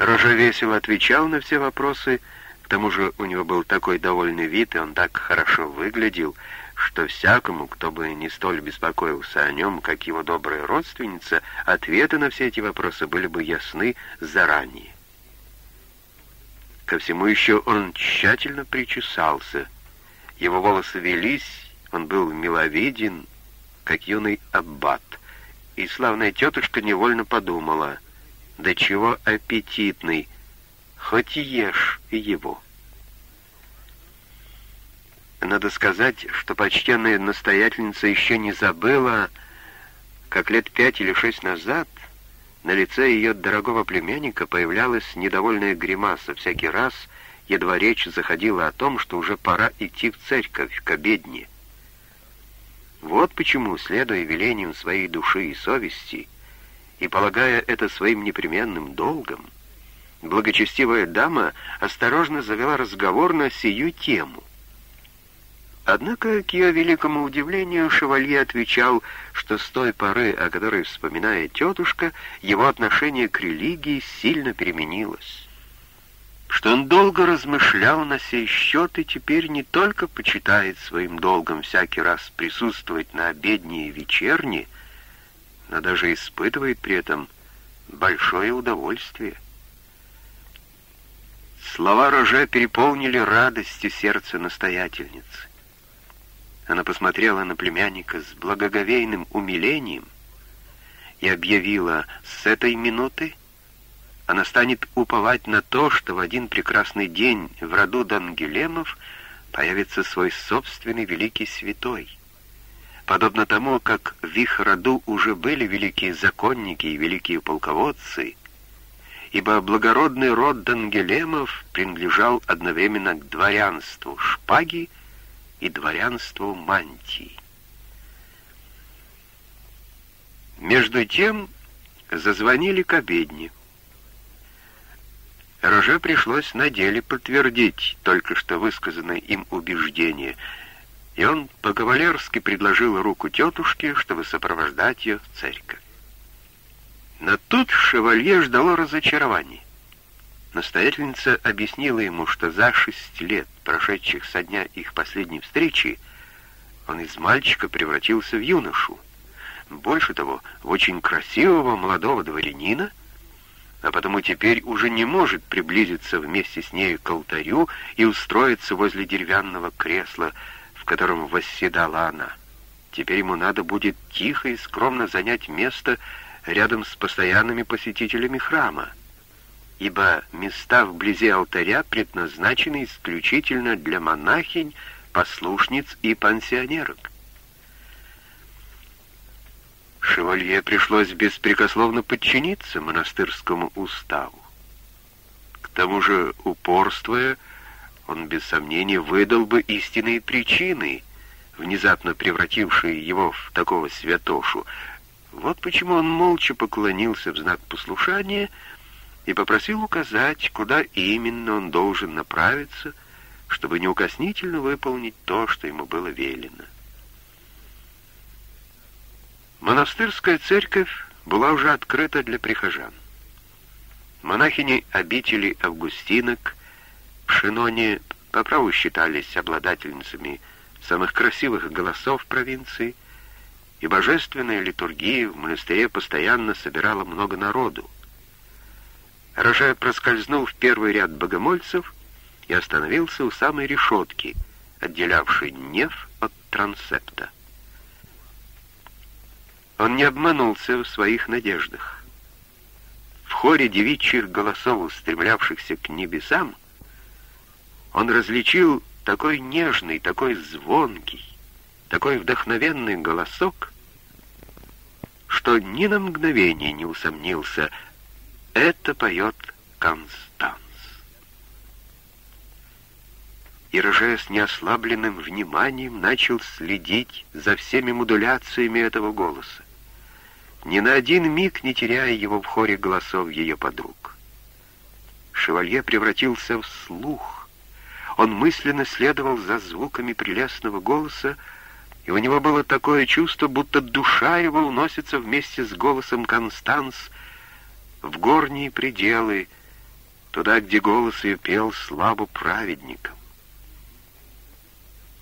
Рожа весело отвечал на все вопросы, к тому же у него был такой довольный вид, и он так хорошо выглядел, что всякому, кто бы не столь беспокоился о нем, как его добрая родственница, ответы на все эти вопросы были бы ясны заранее. Ко всему еще он тщательно причесался. Его волосы велись, он был миловиден, как юный аббат. И славная тетушка невольно подумала, да чего аппетитный, хоть и ешь его. Надо сказать, что почтенная настоятельница еще не забыла, как лет пять или шесть назад на лице ее дорогого племянника появлялась недовольная гримаса всякий раз, едва речь заходила о том, что уже пора идти в церковь, к обедне. Вот почему, следуя велениям своей души и совести, и полагая это своим непременным долгом, благочестивая дама осторожно завела разговор на сию тему. Однако, к ее великому удивлению, шевалье отвечал, что с той поры, о которой вспоминает тетушка, его отношение к религии сильно переменилось. Что он долго размышлял на сей счет и теперь не только почитает своим долгом всякий раз присутствовать на обедне и вечерне, но даже испытывает при этом большое удовольствие. Слова Роже переполнили радостью сердце настоятельницы. Она посмотрела на племянника с благоговейным умилением и объявила, с этой минуты она станет уповать на то, что в один прекрасный день в роду Дангелемов появится свой собственный великий святой. Подобно тому, как в их роду уже были великие законники и великие полководцы, ибо благородный род Дангелемов принадлежал одновременно к дворянству шпаги и дворянству мантии. Между тем зазвонили к обедне. Роже пришлось на деле подтвердить только что высказанное им убеждение, и он по-кавалерски предложил руку тетушке, чтобы сопровождать ее в церковь. Но тут шевалье ждало разочарования. Настоятельница объяснила ему, что за шесть лет, прошедших со дня их последней встречи, он из мальчика превратился в юношу. Больше того, в очень красивого молодого дворянина, а потому теперь уже не может приблизиться вместе с нею к алтарю и устроиться возле деревянного кресла, в котором восседала она. Теперь ему надо будет тихо и скромно занять место рядом с постоянными посетителями храма ибо места вблизи алтаря предназначены исключительно для монахинь, послушниц и пансионерок. Шевалье пришлось беспрекословно подчиниться монастырскому уставу. К тому же, упорствуя, он без сомнения выдал бы истинные причины, внезапно превратившие его в такого святошу. Вот почему он молча поклонился в знак послушания — и попросил указать, куда именно он должен направиться, чтобы неукоснительно выполнить то, что ему было велено. Монастырская церковь была уже открыта для прихожан. Монахини обители Августинок в Шиноне по праву считались обладательницами самых красивых голосов провинции, и божественная литургия в монастыре постоянно собирала много народу. Роже проскользнул в первый ряд богомольцев и остановился у самой решетки, отделявшей неф от трансепта. Он не обманулся в своих надеждах. В хоре девичьих голосов, устремлявшихся к небесам, он различил такой нежный, такой звонкий, такой вдохновенный голосок, что ни на мгновение не усомнился — это поет Констанс. И Роже с неослабленным вниманием начал следить за всеми модуляциями этого голоса, ни на один миг не теряя его в хоре голосов ее подруг. Шевалье превратился в слух. Он мысленно следовал за звуками прелестного голоса, и у него было такое чувство, будто душа его уносится вместе с голосом Констанс в горние пределы, туда, где голос ее пел слабо праведникам.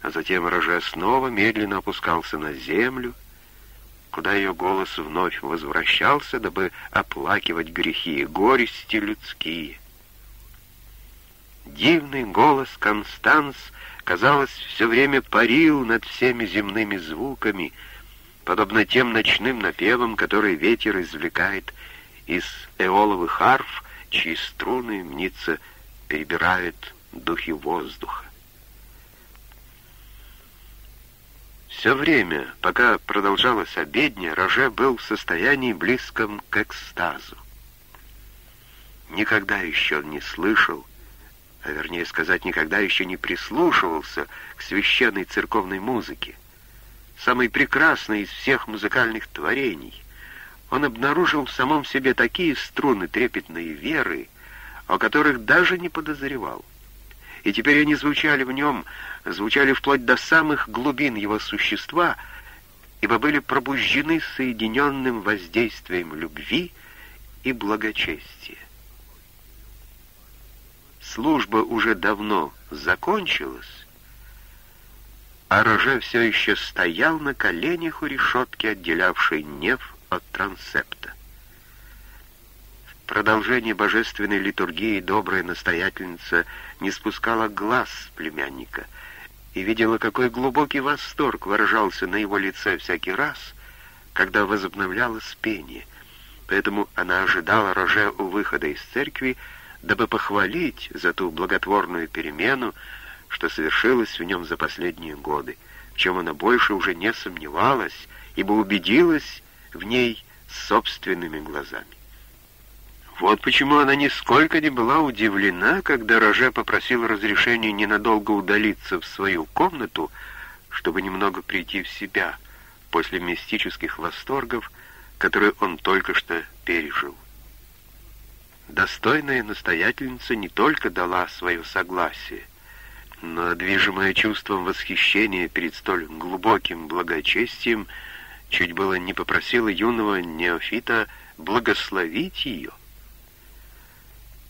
А затем Роже снова медленно опускался на землю, куда ее голос вновь возвращался, дабы оплакивать грехи и горести людские. Дивный голос Констанс, казалось, все время парил над всеми земными звуками, подобно тем ночным напевам, которые ветер извлекает из эоловых арф, чьи струны, мнится, перебирают духи воздуха. Все время, пока продолжалась обедня, Роже был в состоянии близком к экстазу. Никогда еще он не слышал, а вернее сказать, никогда еще не прислушивался к священной церковной музыке, самой прекрасной из всех музыкальных творений. Он обнаружил в самом себе такие струны трепетной веры, о которых даже не подозревал. И теперь они звучали в нем, звучали вплоть до самых глубин его существа, ибо были пробуждены соединенным воздействием любви и благочестия. Служба уже давно закончилась, а Роже все еще стоял на коленях у решетки, отделявшей неф от трансепта. В продолжении божественной литургии добрая настоятельница не спускала глаз с племянника — и видела, какой глубокий восторг выражался на его лице всякий раз, когда возобновлялось пение. Поэтому она ожидала Роже у выхода из церкви, дабы похвалить за ту благотворную перемену, что совершилась в нем за последние годы, в чем она больше уже не сомневалась, ибо убедилась в ней собственными глазами. Вот почему она нисколько не была удивлена, когда Роже попросил разрешения ненадолго удалиться в свою комнату, чтобы немного прийти в себя после мистических восторгов, которые он только что пережил. Достойная настоятельница не только дала свое согласие, но, движимая чувством восхищения перед столь глубоким благочестием, чуть было не попросила юного неофита благословить ее.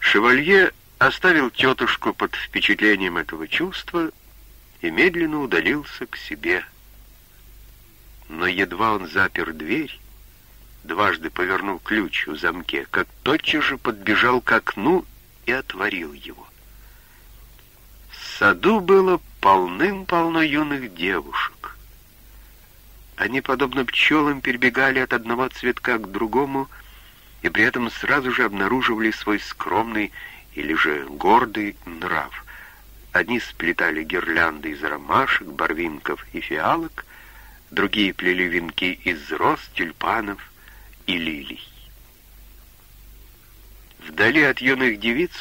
Шевалье оставил тетушку под впечатлением этого чувства и медленно удалился к себе. Но едва он запер дверь, дважды повернул ключ в замке, как тотчас же подбежал к окну и отворил его. В саду было полным-полно юных девушек. Они, подобно пчелам, перебегали от одного цветка к другому, и при этом сразу же обнаруживали свой скромный или же гордый нрав. Одни сплетали гирлянды из ромашек, барвинков и фиалок, другие плели венки из роз, тюльпанов и лилий. Вдали от юных девиц,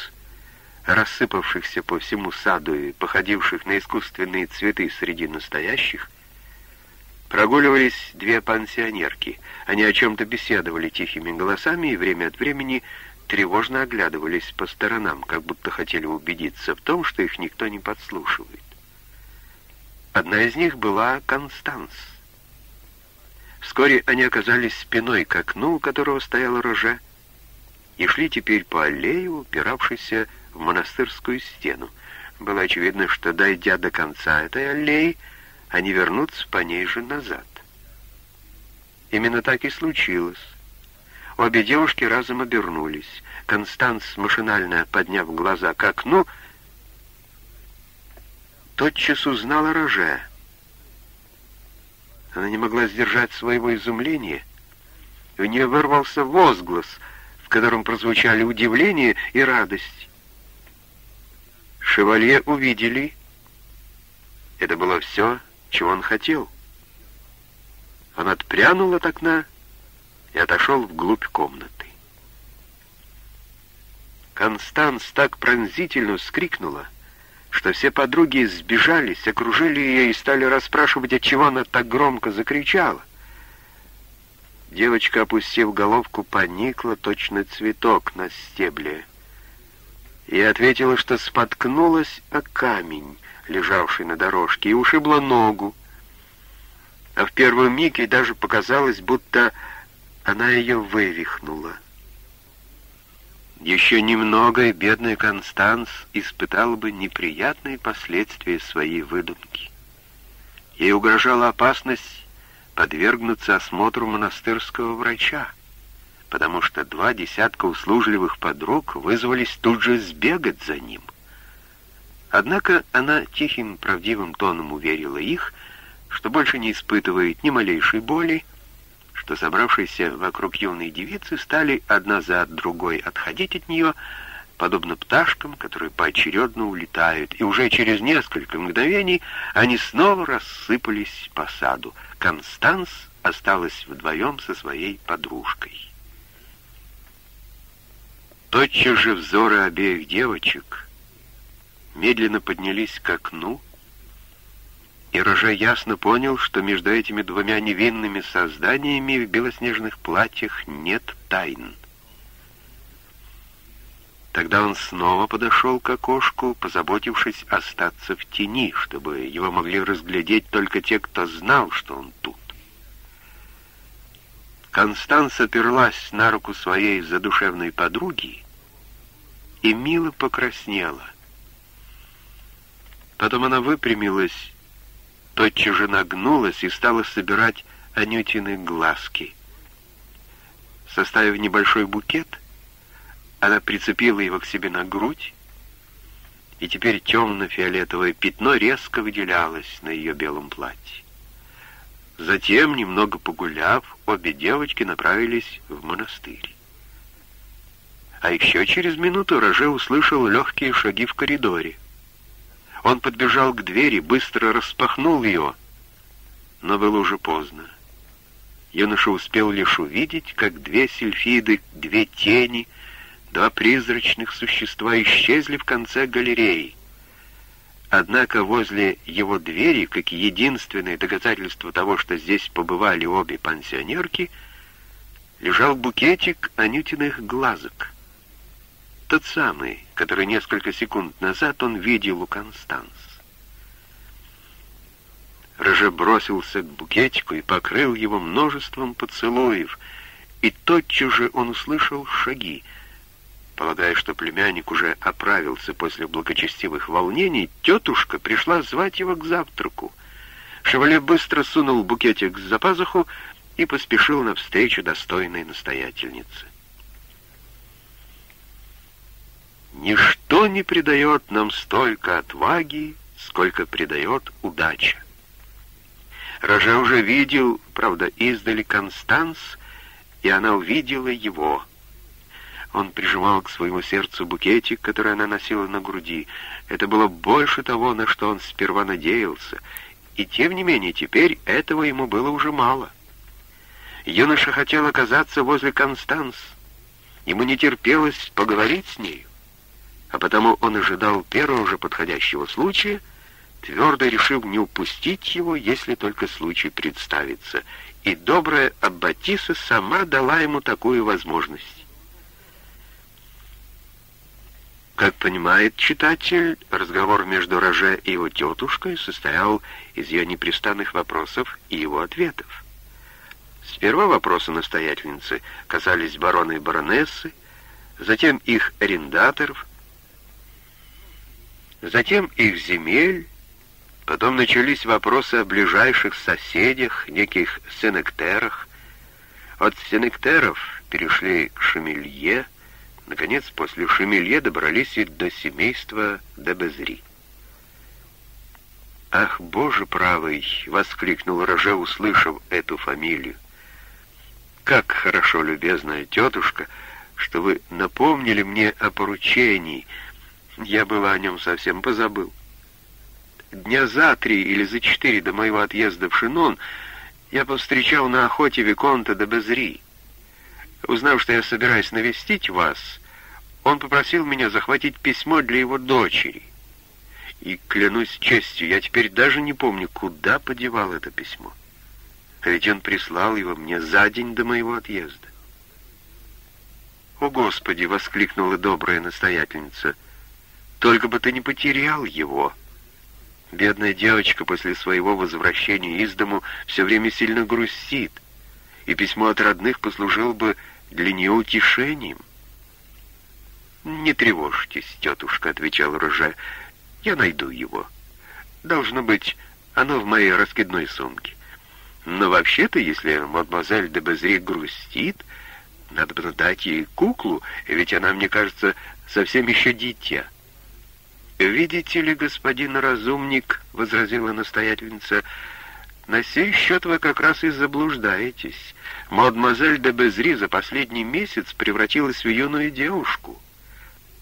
рассыпавшихся по всему саду и походивших на искусственные цветы среди настоящих, Прогуливались две пансионерки. Они о чем-то беседовали тихими голосами и время от времени тревожно оглядывались по сторонам, как будто хотели убедиться в том, что их никто не подслушивает. Одна из них была Констанс. Вскоре они оказались спиной к окну, у которого стояла рожа, и шли теперь по аллее, упиравшейся в монастырскую стену. Было очевидно, что, дойдя до конца этой аллеи, они вернутся по ней же назад. Именно так и случилось. Обе девушки разом обернулись. Констанс, машинально подняв глаза к окну, тотчас узнала Роже. Она не могла сдержать своего изумления. У нее вырвался возглас, в котором прозвучали удивление и радость. Шевалье увидели. Это было все, чего он хотел. Он отпрянул от окна и отошел вглубь комнаты. Констанс так пронзительно вскрикнула, что все подруги сбежались, окружили ее и стали расспрашивать, от чего она так громко закричала. Девочка, опустив головку, поникла точно цветок на стебле и ответила, что споткнулась о камень, лежавшей на дорожке, и ушибла ногу. А в первый миг ей даже показалось, будто она ее вывихнула. Еще немного, и бедный Констанс испытал бы неприятные последствия своей выдумки. Ей угрожала опасность подвергнуться осмотру монастырского врача, потому что два десятка услужливых подруг вызвались тут же сбегать за ним. Однако она тихим правдивым тоном уверила их, что больше не испытывает ни малейшей боли, что собравшиеся вокруг юной девицы стали одна за другой отходить от нее, подобно пташкам, которые поочередно улетают, и уже через несколько мгновений они снова рассыпались по саду. Констанс осталась вдвоем со своей подружкой. Тотчас же взоры обеих девочек медленно поднялись к окну, и Роже ясно понял, что между этими двумя невинными созданиями в белоснежных платьях нет тайн. Тогда он снова подошел к окошку, позаботившись остаться в тени, чтобы его могли разглядеть только те, кто знал, что он тут. Констанс оперлась на руку своей задушевной подруги и мило покраснела. Потом она выпрямилась, тотчас же нагнулась и стала собирать Анютины глазки. Составив небольшой букет, она прицепила его к себе на грудь, и теперь темно-фиолетовое пятно резко выделялось на ее белом платье. Затем, немного погуляв, обе девочки направились в монастырь. А еще через минуту Роже услышал легкие шаги в коридоре. Он подбежал к двери, быстро распахнул ее, но было уже поздно. Юноша успел лишь увидеть, как две сельфиды, две тени — Два призрачных существа исчезли в конце галереи. Однако возле его двери, как единственное доказательство того, что здесь побывали обе пансионерки, лежал букетик анютиных глазок. Тот самый, который несколько секунд назад он видел у Констанс. Роже бросился к букетику и покрыл его множеством поцелуев, и тотчас же он услышал шаги — Полагая, что племянник уже оправился после благочестивых волнений, тетушка пришла звать его к завтраку. Шевале быстро сунул букетик за пазуху и поспешил навстречу достойной настоятельнице. Ничто не придает нам столько отваги, сколько придает удача. Роже уже видел, правда, издали Констанс, и она увидела его — он прижимал к своему сердцу букетик, который она носила на груди. Это было больше того, на что он сперва надеялся. И тем не менее, теперь этого ему было уже мало. Юноша хотел оказаться возле Констанс. Ему не терпелось поговорить с нею. А потому он ожидал первого же подходящего случая, твердо решив не упустить его, если только случай представится. И добрая Аббатиса сама дала ему такую возможность. Как понимает читатель, разговор между Роже и его тетушкой состоял из ее непрестанных вопросов и его ответов. Сперва вопросы настоятельницы касались барона и баронессы, затем их арендаторов, затем их земель, потом начались вопросы о ближайших соседях, неких сенектерах. От сенектеров перешли к Шамилье, Наконец, после Шемелье добрались и до семейства Дебезри. «Ах, Боже правый!» — воскликнул Роже, услышав эту фамилию. «Как хорошо, любезная тетушка, что вы напомнили мне о поручении. Я было о нем совсем позабыл. Дня за три или за четыре до моего отъезда в Шинон я повстречал на охоте Виконта де Безри. Узнав, что я собираюсь навестить вас, он попросил меня захватить письмо для его дочери. И, клянусь честью, я теперь даже не помню, куда подевал это письмо. А ведь он прислал его мне за день до моего отъезда. «О, Господи!» — воскликнула добрая настоятельница. «Только бы ты не потерял его!» Бедная девочка после своего возвращения из дому все время сильно грустит, и письмо от родных послужило бы для нее утешением. «Не тревожьтесь, тетушка», — отвечал Роже. «Я найду его. Должно быть, оно в моей раскидной сумке. Но вообще-то, если мадемуазель де Безри грустит, надо бы дать ей куклу, ведь она, мне кажется, совсем еще дитя». «Видите ли, господин разумник», — возразила настоятельница, — «на сей счет вы как раз и заблуждаетесь. Мадемуазель де Безри за последний месяц превратилась в юную девушку».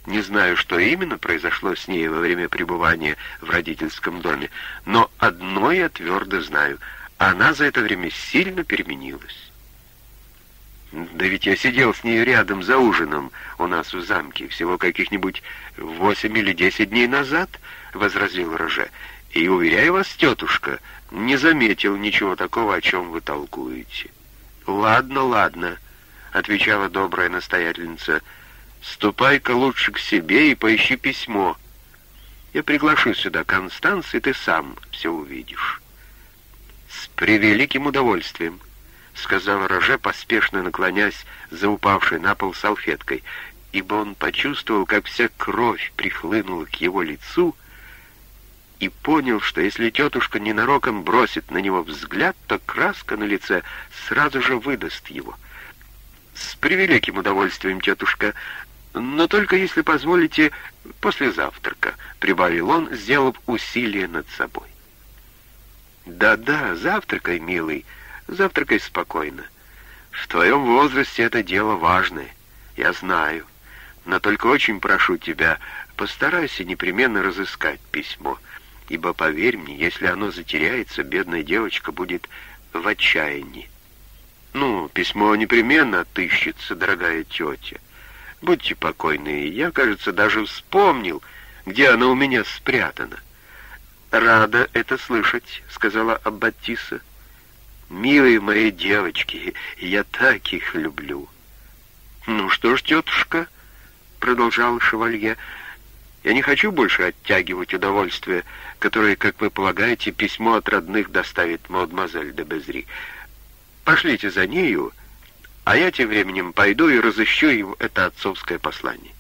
Не знаю, что именно произошло с ней во время пребывания в родительском доме, но одно я твердо знаю — она за это время сильно переменилась. Да ведь я сидел с ней рядом за ужином у нас в замке всего каких-нибудь восемь или десять дней назад, — возразил Роже. И, уверяю вас, тетушка, не заметил ничего такого, о чем вы толкуете. «Ладно, ладно», — отвечала добрая настоятельница, — Ступай-ка лучше к себе и поищи письмо. Я приглашу сюда Констанс, и ты сам все увидишь. С превеликим удовольствием, — сказал Роже, поспешно наклонясь за упавшей на пол салфеткой, ибо он почувствовал, как вся кровь прихлынула к его лицу, и понял, что если тетушка ненароком бросит на него взгляд, то краска на лице сразу же выдаст его. «С превеликим удовольствием, тетушка, но только, если позволите, после завтрака», — прибавил он, сделав усилие над собой. «Да-да, завтракай, милый, завтракай спокойно. В твоем возрасте это дело важное, я знаю. Но только очень прошу тебя, постарайся непременно разыскать письмо, ибо, поверь мне, если оно затеряется, бедная девочка будет в отчаянии. Ну, письмо непременно отыщется, дорогая тетя. Будьте покойны, я, кажется, даже вспомнил, где она у меня спрятана. «Рада это слышать», — сказала Аббатиса. «Милые мои девочки, я так их люблю». «Ну что ж, тетушка», — продолжал шевалье, — «я не хочу больше оттягивать удовольствие, которое, как вы полагаете, письмо от родных доставит мадемуазель де Безри. Пошлите за нею, — а я тем временем пойду и разыщу им это отцовское послание.